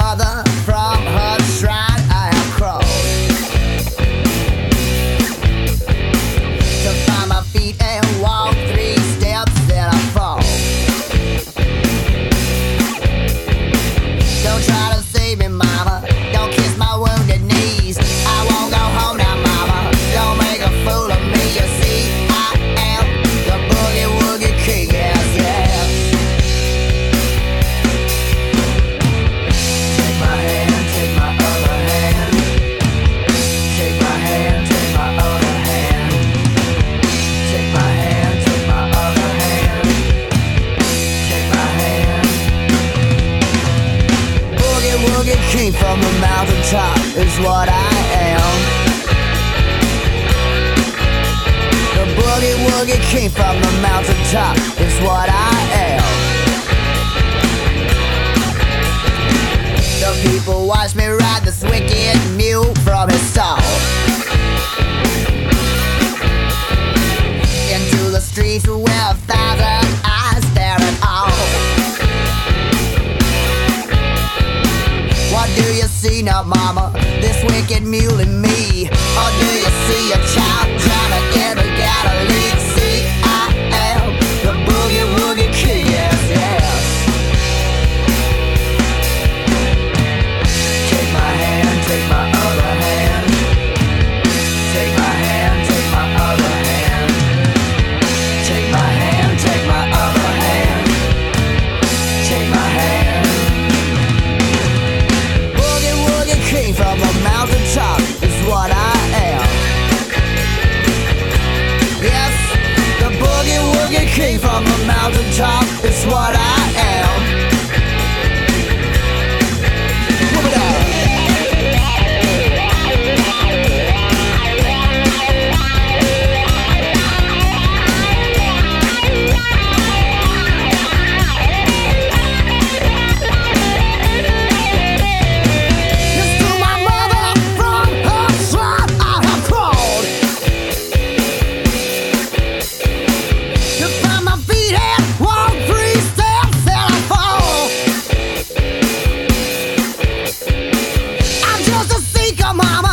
mother from her shrine. I have crawled to find my feet and king from the mountaintop is what I am. The boogie woogie king from the mountaintop is what I am. Mama? This wicked mule and me? mountaintop, is what I Come.